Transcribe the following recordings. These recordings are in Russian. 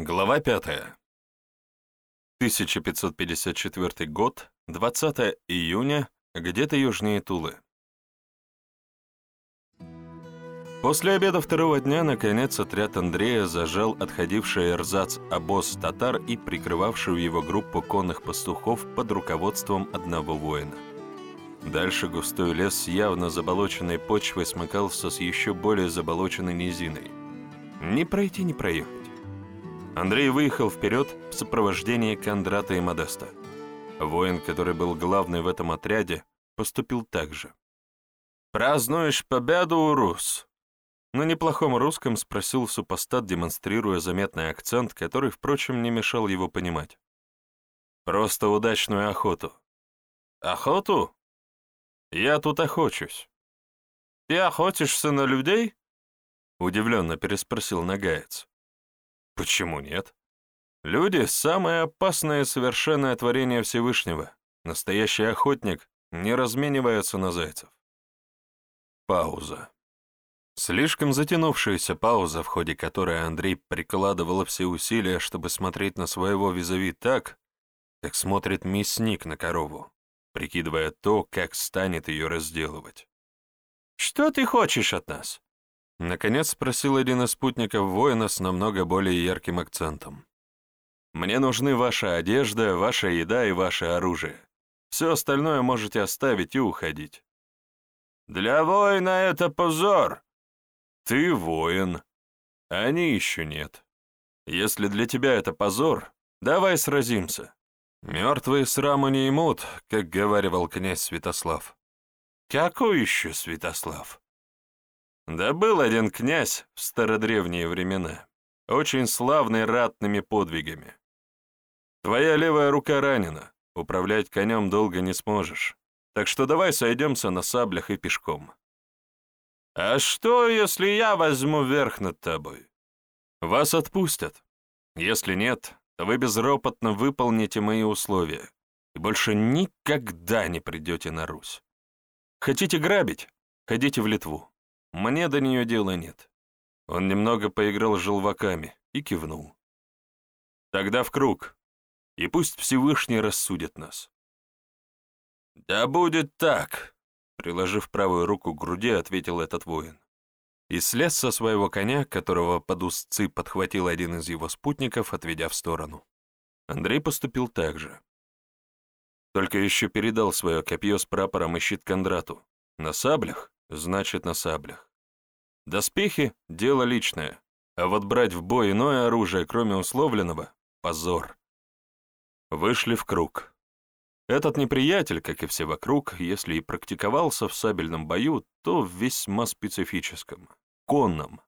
Глава 5. 1554 год, 20 июня, где-то южнее Тулы. После обеда второго дня, наконец, отряд Андрея зажал отходивший эрзац обоз татар и прикрывавшую его группу конных пастухов под руководством одного воина. Дальше густой лес с явно заболоченной почвой смыкался с еще более заболоченной низиной. Не пройти, не проехать. Андрей выехал вперед в сопровождении Кондрата и Модеста. Воин, который был главный в этом отряде, поступил так же. «Празднуешь победу, Рус?» На неплохом русском спросил супостат, демонстрируя заметный акцент, который, впрочем, не мешал его понимать. «Просто удачную охоту». «Охоту? Я тут охочусь». «Ты охотишься на людей?» Удивленно переспросил Нагаец. Почему нет? Люди — самое опасное совершенное творение Всевышнего. Настоящий охотник не разменивается на зайцев. Пауза. Слишком затянувшаяся пауза, в ходе которой Андрей прикладывал все усилия, чтобы смотреть на своего визави так, как смотрит мясник на корову, прикидывая то, как станет ее разделывать. «Что ты хочешь от нас?» Наконец спросил один из спутников воина с намного более ярким акцентом. «Мне нужны ваша одежда, ваша еда и ваше оружие. Все остальное можете оставить и уходить». «Для воина это позор!» «Ты воин. Они еще нет. Если для тебя это позор, давай сразимся. Мертвые сраму не имут, как говаривал князь Святослав». «Какой еще Святослав?» Да был один князь в стародревние времена, очень славный ратными подвигами. Твоя левая рука ранена, управлять конем долго не сможешь, так что давай сойдемся на саблях и пешком. А что, если я возьму верх над тобой? Вас отпустят. Если нет, то вы безропотно выполните мои условия и больше никогда не придете на Русь. Хотите грабить? Ходите в Литву. Мне до нее дела нет. Он немного поиграл с желваками и кивнул. Тогда в круг, и пусть Всевышний рассудит нас. Да будет так, приложив правую руку к груди, ответил этот воин. И слез со своего коня, которого под узцы подхватил один из его спутников, отведя в сторону. Андрей поступил так же. Только еще передал свое копье с прапором и щит Кондрату. На саблях значит на саблях. Доспехи — дело личное, а вот брать в бой иное оружие, кроме условленного — позор. Вышли в круг. Этот неприятель, как и все вокруг, если и практиковался в сабельном бою, то в весьма специфическом, конном.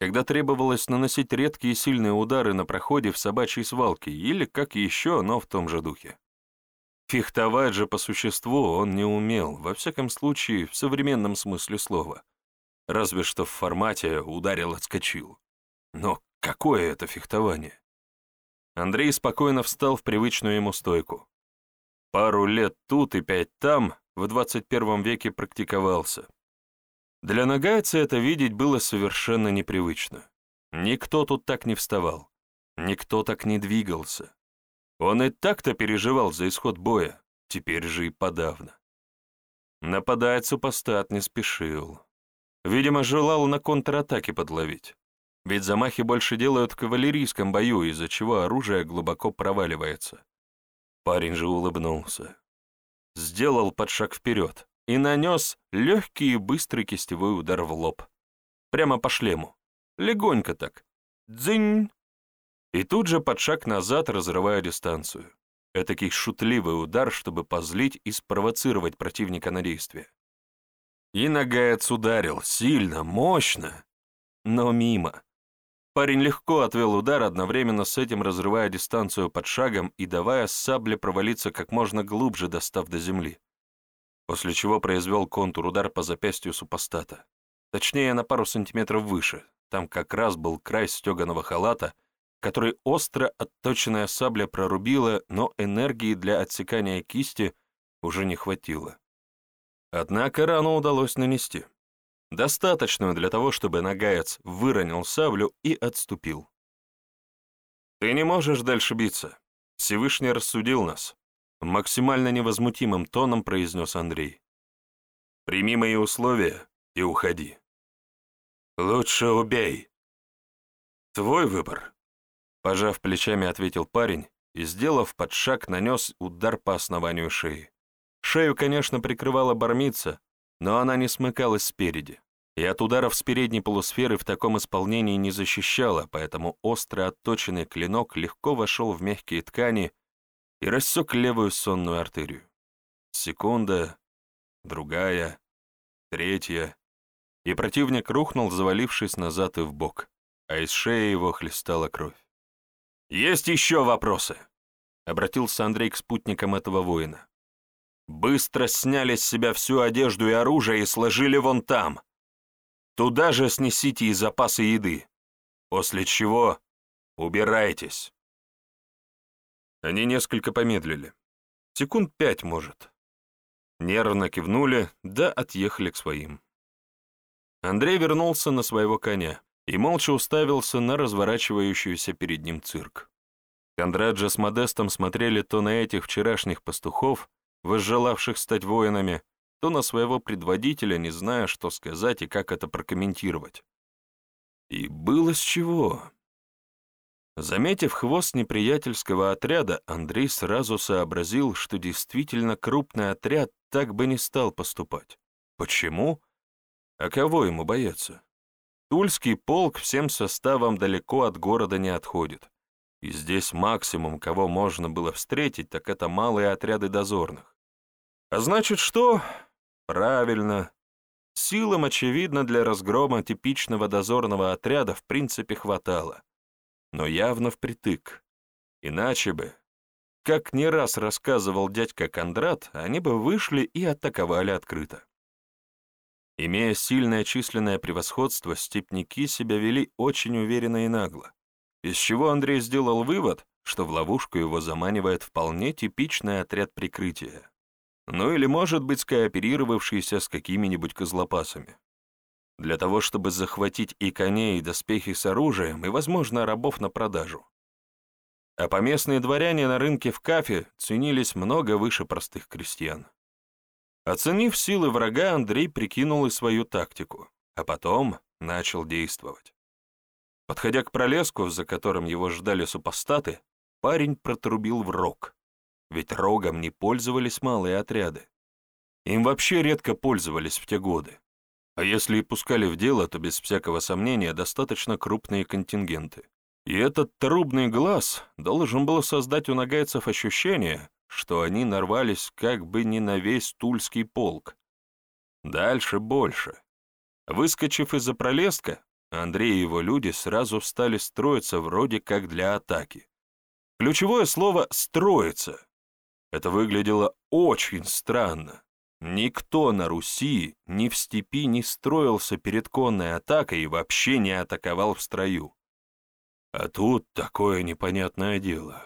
Когда требовалось наносить редкие сильные удары на проходе в собачьей свалке или как еще, но в том же духе. Фехтовать же по существу он не умел, во всяком случае, в современном смысле слова. Разве что в формате ударил-отскочил. Но какое это фехтование? Андрей спокойно встал в привычную ему стойку. Пару лет тут и пять там, в 21 веке практиковался. Для нагайца это видеть было совершенно непривычно. Никто тут так не вставал, никто так не двигался. Он и так-то переживал за исход боя, теперь же и подавно. Нападать супостат не спешил. Видимо, желал на контратаке подловить. Ведь замахи больше делают в кавалерийском бою, из-за чего оружие глубоко проваливается. Парень же улыбнулся. Сделал подшаг вперед и нанес легкий и быстрый кистевой удар в лоб. Прямо по шлему. Легонько так. Дзынь! И тут же под шаг назад, разрывая дистанцию. Этакий шутливый удар, чтобы позлить и спровоцировать противника на действие. И Нагаец ударил, сильно, мощно, но мимо. Парень легко отвел удар, одновременно с этим разрывая дистанцию под шагом и давая сабле провалиться как можно глубже, достав до земли. После чего произвел контур-удар по запястью супостата. Точнее, на пару сантиметров выше. Там как раз был край стеганого халата — который остро отточенная сабля прорубила, но энергии для отсекания кисти уже не хватило. Однако рану удалось нанести. Достаточную для того, чтобы нагаец выронил саблю и отступил. Ты не можешь дальше биться. Всевышний рассудил нас. Максимально невозмутимым тоном произнес Андрей. Прими мои условия и уходи. Лучше убей. Твой выбор. Пожав плечами, ответил парень и, сделав под шаг, нанес удар по основанию шеи. Шею, конечно, прикрывала бармица, но она не смыкалась спереди, и от ударов с передней полусферы в таком исполнении не защищала, поэтому остро отточенный клинок легко вошел в мягкие ткани и рассек левую сонную артерию. Секунда, другая, третья, и противник рухнул, завалившись назад и в бок, а из шеи его хлестала кровь. «Есть еще вопросы?» — обратился Андрей к спутникам этого воина. Быстро сняли с себя всю одежду и оружие и сложили вон там. Туда же снесите и запасы еды. После чего убирайтесь. Они несколько помедлили. Секунд пять, может. Нервно кивнули, да отъехали к своим. Андрей вернулся на своего коня и молча уставился на разворачивающийся перед ним цирк. Кондраджа с Модестом смотрели то на этих вчерашних пастухов, возжелавших стать воинами, то на своего предводителя, не зная, что сказать и как это прокомментировать. И было с чего. Заметив хвост неприятельского отряда, Андрей сразу сообразил, что действительно крупный отряд так бы не стал поступать. Почему? А кого ему бояться? Тульский полк всем составом далеко от города не отходит. И здесь максимум, кого можно было встретить, так это малые отряды дозорных. А значит, что? Правильно. Силам, очевидно, для разгрома типичного дозорного отряда в принципе хватало. Но явно впритык. Иначе бы, как не раз рассказывал дядька Кондрат, они бы вышли и атаковали открыто. Имея сильное численное превосходство, степняки себя вели очень уверенно и нагло из чего Андрей сделал вывод, что в ловушку его заманивает вполне типичный отряд прикрытия. Ну или, может быть, скооперировавшийся с какими-нибудь козлопасами. Для того, чтобы захватить и коней, и доспехи с оружием, и, возможно, рабов на продажу. А поместные дворяне на рынке в Кафе ценились много выше простых крестьян. Оценив силы врага, Андрей прикинул и свою тактику, а потом начал действовать. Подходя к пролеску, за которым его ждали супостаты, парень протрубил в рог. Ведь рогом не пользовались малые отряды. Им вообще редко пользовались в те годы. А если и пускали в дело, то без всякого сомнения достаточно крупные контингенты. И этот трубный глаз должен был создать у нагайцев ощущение, что они нарвались как бы не на весь Тульский полк. Дальше больше. Выскочив из-за пролеска, Андрей и его люди сразу встали строиться вроде как для атаки. Ключевое слово «строиться». Это выглядело очень странно. Никто на Руси ни в степи не строился перед конной атакой и вообще не атаковал в строю. А тут такое непонятное дело.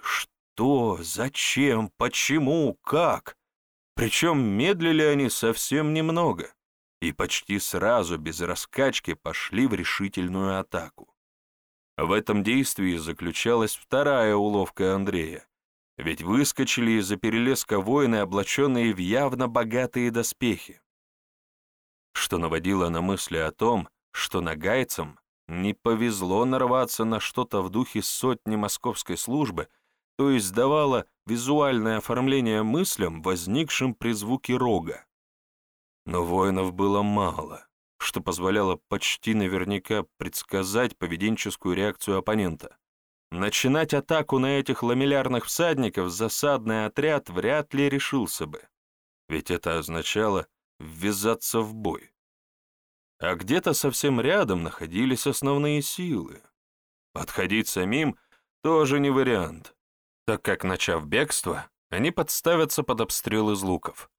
Что, зачем, почему, как? Причем медлили они совсем немного и почти сразу, без раскачки, пошли в решительную атаку. В этом действии заключалась вторая уловка Андрея, ведь выскочили из-за перелеска воины, облаченные в явно богатые доспехи, что наводило на мысли о том, что нагайцам не повезло нарваться на что-то в духе сотни московской службы, то есть давало визуальное оформление мыслям, возникшим при звуке рога. Но воинов было мало, что позволяло почти наверняка предсказать поведенческую реакцию оппонента. Начинать атаку на этих ламеллярных всадников засадный отряд вряд ли решился бы, ведь это означало ввязаться в бой. А где-то совсем рядом находились основные силы. Подходить самим тоже не вариант, так как, начав бегство, они подставятся под обстрел из луков.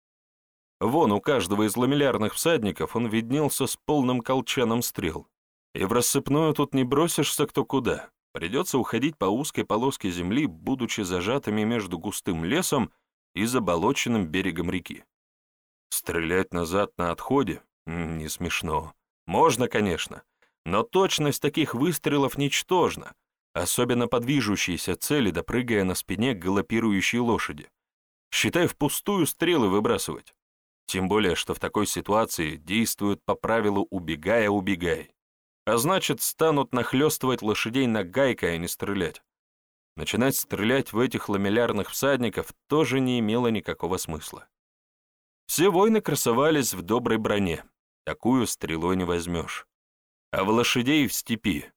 Вон у каждого из ламеллярных всадников он виднелся с полным колчаном стрел. И в рассыпную тут не бросишься кто куда. Придется уходить по узкой полоске земли, будучи зажатыми между густым лесом и заболоченным берегом реки. Стрелять назад на отходе? Не смешно. Можно, конечно, но точность таких выстрелов ничтожна, особенно по движущейся цели, допрыгая на спине галопирующей лошади. Считай, впустую стрелы выбрасывать. Тем более, что в такой ситуации действуют по правилу «убегая, убегай». А значит, станут нахлестывать лошадей нагайкой, а не стрелять. Начинать стрелять в этих ламеллярных всадников тоже не имело никакого смысла. Все воины красовались в доброй броне, такую стрелой не возьмешь. А в лошадей в степи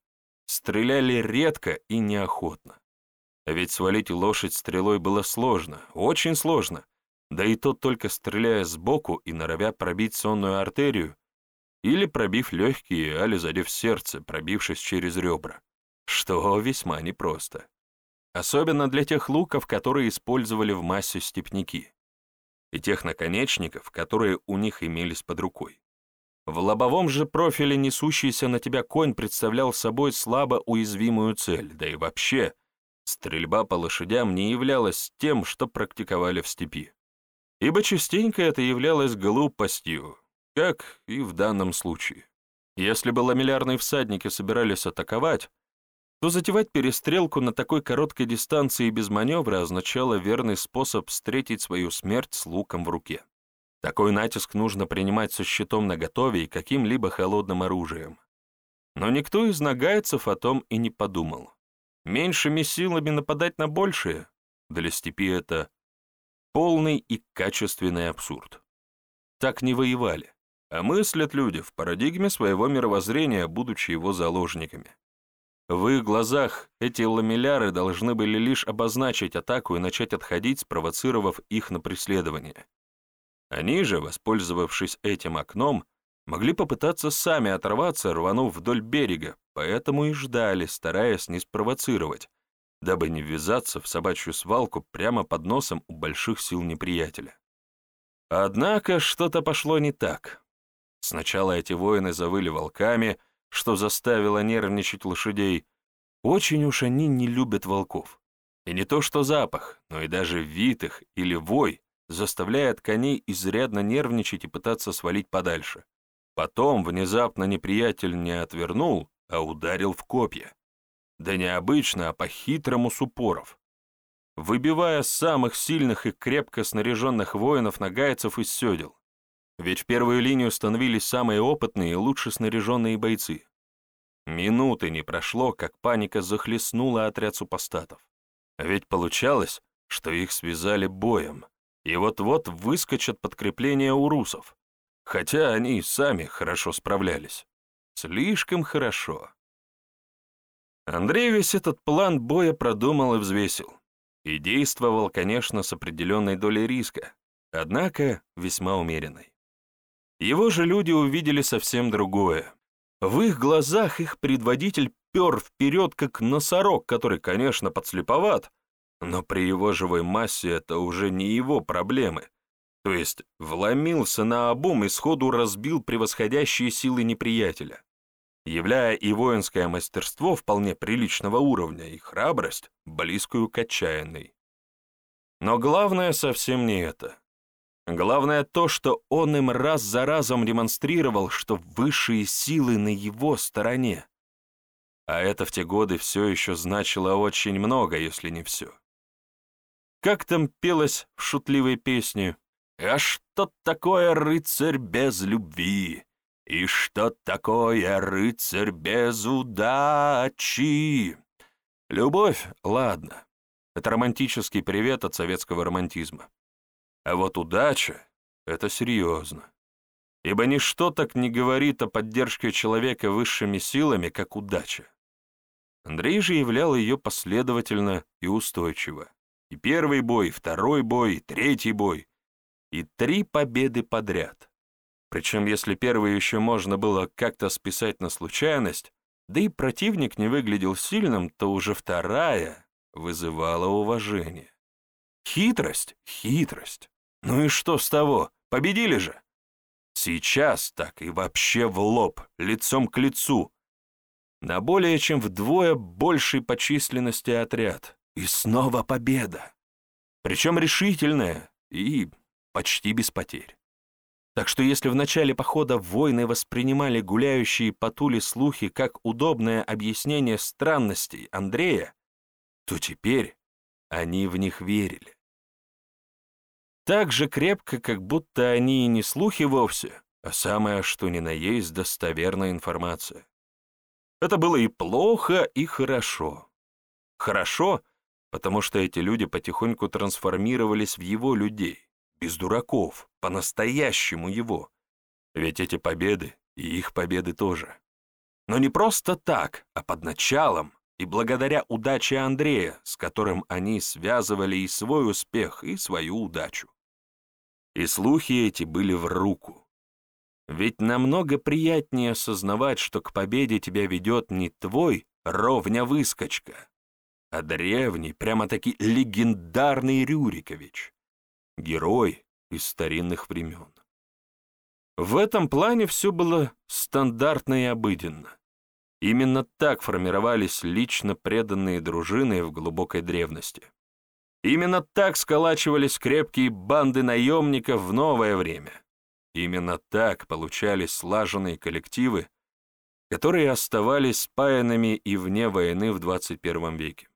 стреляли редко и неохотно. А ведь свалить лошадь стрелой было сложно, очень сложно, да и тот только стреляя сбоку и норовя пробить сонную артерию, или пробив легкие, али задев сердце, пробившись через ребра, что весьма непросто. Особенно для тех луков, которые использовали в массе степняки, и тех наконечников, которые у них имелись под рукой. В лобовом же профиле несущийся на тебя конь представлял собой слабо уязвимую цель, да и вообще, стрельба по лошадям не являлась тем, что практиковали в степи. Ибо частенько это являлось глупостью, как и в данном случае. Если бы ламеллярные всадники собирались атаковать, то затевать перестрелку на такой короткой дистанции без маневра означало верный способ встретить свою смерть с луком в руке. Такой натиск нужно принимать со щитом наготове и каким-либо холодным оружием. Но никто из нагайцев о том и не подумал. Меньшими силами нападать на большие — для степи это полный и качественный абсурд. Так не воевали, а мыслят люди в парадигме своего мировоззрения, будучи его заложниками. В их глазах эти ламелляры должны были лишь обозначить атаку и начать отходить, спровоцировав их на преследование. Они же, воспользовавшись этим окном, могли попытаться сами оторваться, рванув вдоль берега, поэтому и ждали, стараясь не спровоцировать, дабы не ввязаться в собачью свалку прямо под носом у больших сил неприятеля. Однако что-то пошло не так. Сначала эти воины завыли волками, что заставило нервничать лошадей. Очень уж они не любят волков. И не то что запах, но и даже вид их или вой заставляет коней изрядно нервничать и пытаться свалить подальше. Потом внезапно неприятель не отвернул, а ударил в копья. Да не обычно, а по-хитрому с упоров. Выбивая самых сильных и крепко снаряженных воинов-нагайцев из седел. Ведь в первую линию становились самые опытные и лучше снаряженные бойцы. Минуты не прошло, как паника захлестнула отряд супостатов. Ведь получалось, что их связали боем, и вот-вот выскочат подкрепления у русов, хотя они и сами хорошо справлялись. Слишком хорошо. Андрей весь этот план боя продумал и взвесил. И действовал, конечно, с определенной долей риска, однако весьма умеренной. Его же люди увидели совсем другое. В их глазах их предводитель пер вперед, как носорог, который, конечно, подслеповат, но при его живой массе это уже не его проблемы. То есть вломился на обум и сходу разбил превосходящие силы неприятеля, являя и воинское мастерство вполне приличного уровня, и храбрость, близкую к отчаянной. Но главное совсем не это. Главное то, что он им раз за разом демонстрировал, что высшие силы на его стороне. А это в те годы все еще значило очень много, если не все. Как там пелось в шутливой песне? «А что такое рыцарь без любви? И что такое рыцарь без удачи?» Любовь, ладно. Это романтический привет от советского романтизма. А вот удача — это серьезно. Ибо ничто так не говорит о поддержке человека высшими силами, как удача. Андрей же являл ее последовательно и устойчиво. И первый бой, и второй бой, и третий бой. И три победы подряд. Причем, если первый еще можно было как-то списать на случайность, да и противник не выглядел сильным, то уже вторая вызывала уважение. Хитрость? Хитрость. Ну и что с того? Победили же. Сейчас так и вообще в лоб, лицом к лицу. На более чем вдвое большей по численности отряд. И снова победа. Причем решительная и почти без потерь. Так что если в начале похода воины воспринимали гуляющие по Туле слухи как удобное объяснение странностей Андрея, то теперь они в них верили. Так же крепко, как будто они и не слухи вовсе, а самое что ни на есть достоверная информация. Это было и плохо, и хорошо. Хорошо, потому что эти люди потихоньку трансформировались в его людей, без дураков, по-настоящему его. Ведь эти победы и их победы тоже. Но не просто так, а под началом и благодаря удаче Андрея, с которым они связывали и свой успех, и свою удачу. И слухи эти были в руку. Ведь намного приятнее осознавать, что к победе тебя ведет не твой ровня-выскочка, а древний, прямо-таки легендарный Рюрикович, герой из старинных времен. В этом плане все было стандартно и обыденно. Именно так формировались лично преданные дружины в глубокой древности. Именно так сколачивались крепкие банды наемников в новое время. Именно так получались слаженные коллективы, которые оставались спаянными и вне войны в 21 веке.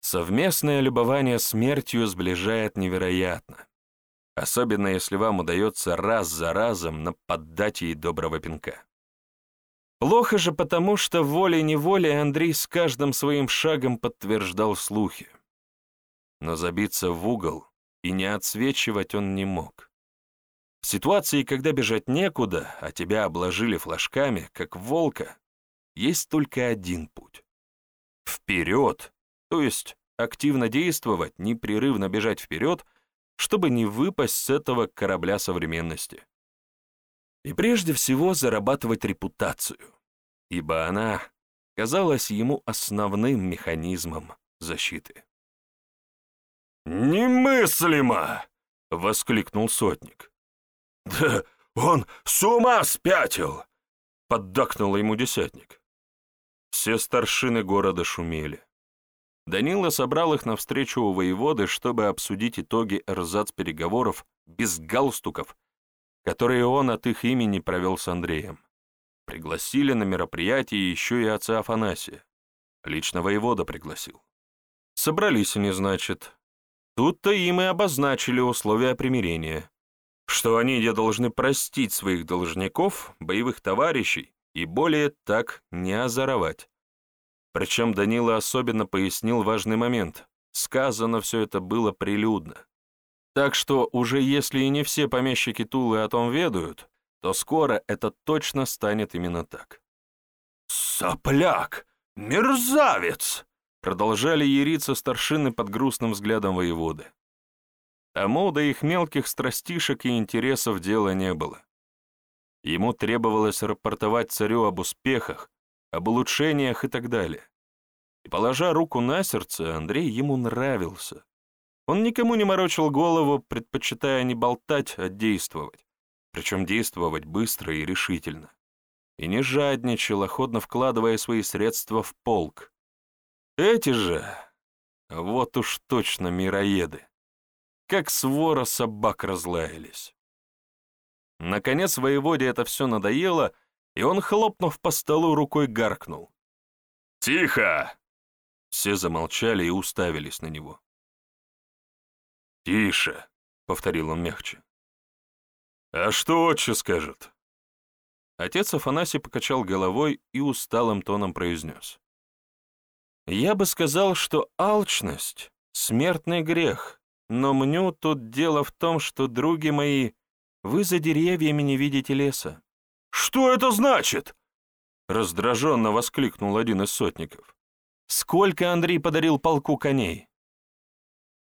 Совместное любование смертью сближает невероятно, особенно если вам удается раз за разом нападать ей доброго пинка. Плохо же потому, что волей-неволей Андрей с каждым своим шагом подтверждал слухи. Но забиться в угол и не отсвечивать он не мог. В ситуации, когда бежать некуда, а тебя обложили флажками, как волка, есть только один путь. Вперед, то есть активно действовать, непрерывно бежать вперед, чтобы не выпасть с этого корабля современности. И прежде всего зарабатывать репутацию, ибо она казалась ему основным механизмом защиты. «Немыслимо!» — воскликнул сотник. «Да он с ума спятил!» — поддакнул ему десятник. Все старшины города шумели. Данила собрал их навстречу у воеводы, чтобы обсудить итоги эрзац-переговоров без галстуков, которые он от их имени провел с Андреем. Пригласили на мероприятие еще и отца Афанасия. Лично воевода пригласил. Собрались они, значит. Тут-то им и обозначили условия примирения что они не должны простить своих должников, боевых товарищей, и более так не озоровать. Причем Данила особенно пояснил важный момент. Сказано все это было прилюдно. Так что уже если и не все помещики Тулы о том ведают, то скоро это точно станет именно так. «Сопляк! Мерзавец!» Продолжали яриться старшины под грустным взглядом воеводы. Тому до их мелких страстишек и интересов дела не было. Ему требовалось рапортовать царю об успехах, об улучшениях и так далее. И, положа руку на сердце, Андрей ему нравился. Он никому не морочил голову, предпочитая не болтать, а действовать. Причем действовать быстро и решительно. И не жадничал, охотно вкладывая свои средства в полк. Эти же, вот уж точно мироеды как свора собак разлаялись. Наконец воеводе это все надоело, и он, хлопнув по столу, рукой гаркнул. «Тихо!» Все замолчали и уставились на него. «Тише!» — повторил он мягче. «А что отче скажет?» Отец Афанасий покачал головой и усталым тоном произнес. «Я бы сказал, что алчность — смертный грех, но мню тут дело в том, что, други мои, вы за деревьями не видите леса». «Что это значит?» Раздраженно воскликнул один из сотников. «Сколько Андрей подарил полку коней?»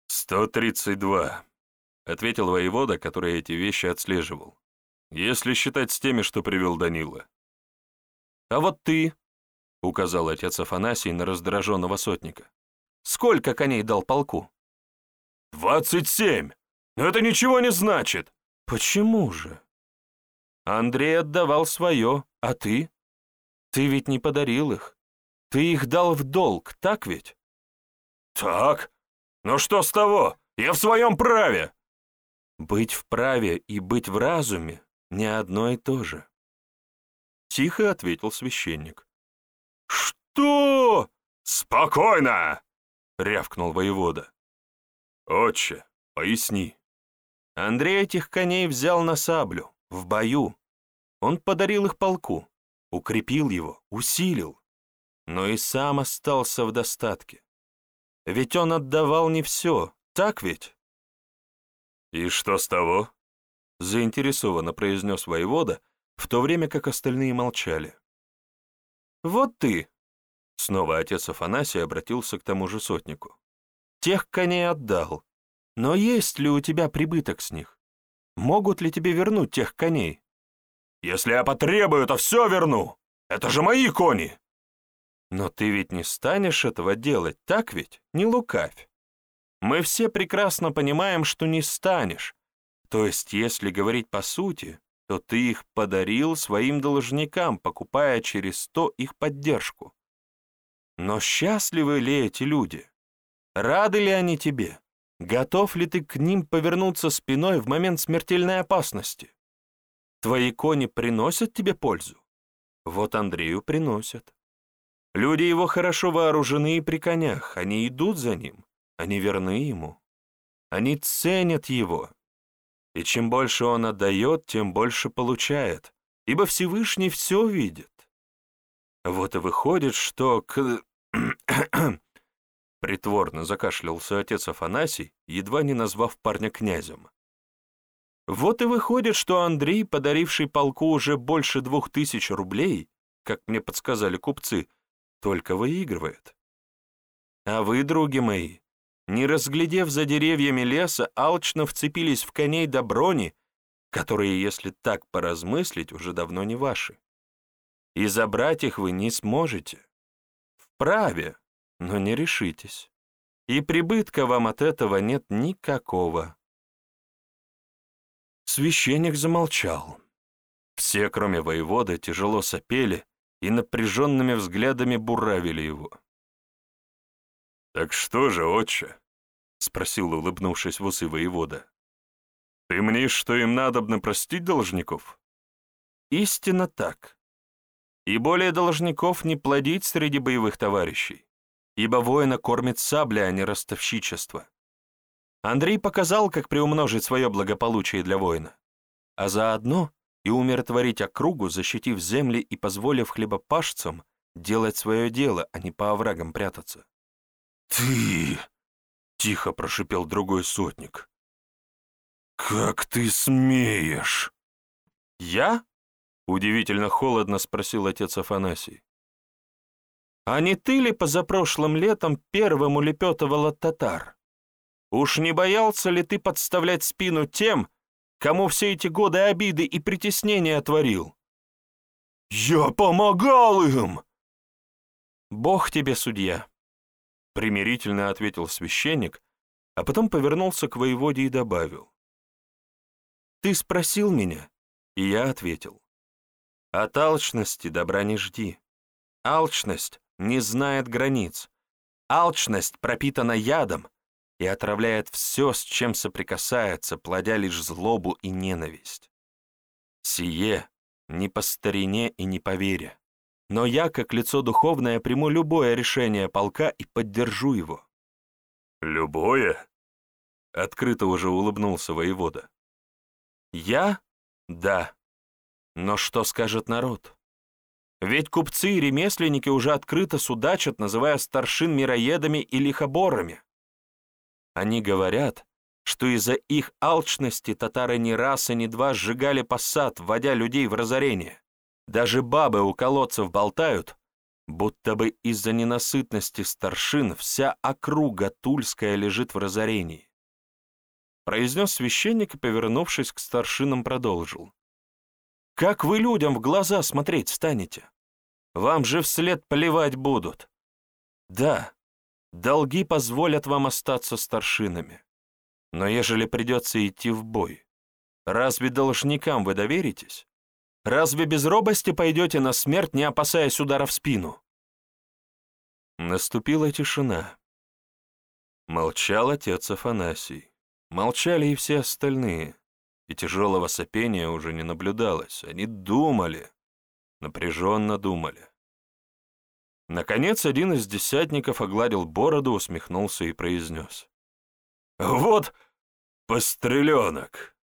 «Сто тридцать два», — ответил воевода, который эти вещи отслеживал. «Если считать с теми, что привел Данила». «А вот ты», — указал отец Афанасий на раздраженного сотника, «сколько коней дал полку?» «Двадцать семь! Но это ничего не значит!» «Почему же?» «Андрей отдавал свое, а ты? Ты ведь не подарил их. Ты их дал в долг, так ведь?» «Так? Но что с того? Я в своем праве!» «Быть в праве и быть в разуме — не одно и то же. Тихо ответил священник. «Что? Спокойно!» — рявкнул воевода. «Отче, поясни». Андрей этих коней взял на саблю, в бою. Он подарил их полку, укрепил его, усилил, но и сам остался в достатке. Ведь он отдавал не все, так ведь? «И что с того?» — заинтересованно произнес воевода, в то время как остальные молчали. «Вот ты!» — снова отец Афанасий обратился к тому же сотнику. «Тех коней отдал, но есть ли у тебя прибыток с них? Могут ли тебе вернуть тех коней?» «Если я потребую, то все верну! Это же мои кони!» «Но ты ведь не станешь этого делать, так ведь? Не лукавь!» Мы все прекрасно понимаем, что не станешь. То есть, если говорить по сути, то ты их подарил своим должникам, покупая через то их поддержку. Но счастливы ли эти люди? Рады ли они тебе? Готов ли ты к ним повернуться спиной в момент смертельной опасности? Твои кони приносят тебе пользу? Вот Андрею приносят. Люди его хорошо вооружены и при конях, они идут за ним. Они верны ему. Они ценят его. И чем больше он отдает, тем больше получает, ибо Всевышний все видит. Вот и выходит, что к... Притворно закашлялся отец Афанасий, едва не назвав парня князем. Вот и выходит, что Андрей, подаривший полку уже больше двух тысяч рублей, как мне подсказали купцы, только выигрывает. А вы, други мои, не разглядев за деревьями леса, алчно вцепились в коней до брони, которые, если так поразмыслить, уже давно не ваши. И забрать их вы не сможете. Вправе, но не решитесь. И прибытка вам от этого нет никакого. Священник замолчал. Все, кроме воевода, тяжело сопели и напряженными взглядами буравили его. «Так что же, отче?» — спросил, улыбнувшись в усы воевода. «Ты мнишь, что им надобно простить должников?» «Истинно так. И более должников не плодить среди боевых товарищей, ибо воина кормит сабля, а не ростовщичество. Андрей показал, как приумножить свое благополучие для воина, а заодно и умиротворить округу, защитив земли и позволив хлебопашцам делать свое дело, а не по оврагам прятаться. «Ты!» — тихо прошипел другой сотник. «Как ты смеешь?» «Я?» — удивительно холодно спросил отец Афанасий. «А не ты ли позапрошлым летом первым улепетывал от татар? Уж не боялся ли ты подставлять спину тем, кому все эти годы обиды и притеснения творил?» «Я помогал им!» «Бог тебе судья», примирительно ответил священник, а потом повернулся к воеводе и добавил. «Ты спросил меня, и я ответил. От алчности добра не жди. Алчность не знает границ. Алчность пропитана ядом и отравляет все, с чем соприкасается, плодя лишь злобу и ненависть. Сие не по старине и не по вере но я, как лицо духовное, приму любое решение полка и поддержу его». «Любое?» — открыто уже улыбнулся воевода. «Я? Да. Но что скажет народ? Ведь купцы и ремесленники уже открыто судачат, называя старшин мироедами и лихоборами. Они говорят, что из-за их алчности татары не раз и не два сжигали посад, вводя людей в разорение. Даже бабы у колодцев болтают, будто бы из-за ненасытности старшин вся округа Тульская лежит в разорении. Произнес священник и, повернувшись к старшинам, продолжил. «Как вы людям в глаза смотреть станете? Вам же вслед поливать будут. Да, долги позволят вам остаться старшинами. Но ежели придется идти в бой, разве должникам вы доверитесь? Разве без робости пойдете на смерть, не опасаясь удара в спину?» Наступила тишина. Молчал отец Афанасий. Молчали и все остальные. и тяжелого сопения уже не наблюдалось. Они думали, напряженно думали. Наконец, один из десятников огладил бороду, усмехнулся и произнес. «Вот постреленок!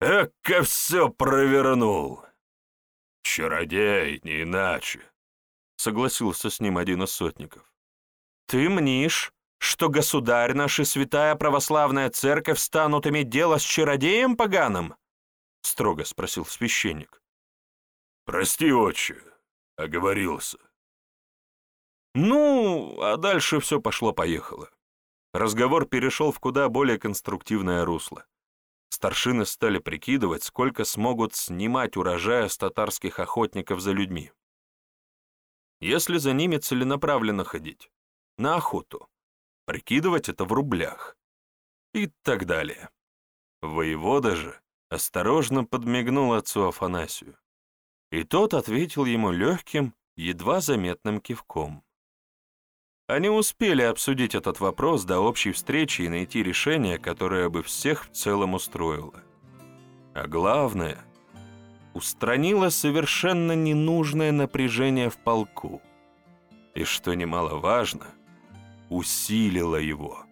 Эка все провернул! Чародей, не иначе!» Согласился с ним один из сотников. «Ты мнишь, что государь наш и святая православная церковь станут иметь дело с чародеем поганым?» Строго спросил священник. «Прости, отче, оговорился». Ну, а дальше все пошло-поехало. Разговор перешел в куда более конструктивное русло. Старшины стали прикидывать, сколько смогут снимать урожая с татарских охотников за людьми. Если за ними целенаправленно ходить, на охоту, прикидывать это в рублях и так далее. Воевода же осторожно подмигнул отцу Афанасию, и тот ответил ему легким, едва заметным кивком. Они успели обсудить этот вопрос до общей встречи и найти решение, которое бы всех в целом устроило. А главное, устранило совершенно ненужное напряжение в полку. И, что немаловажно, усилило его –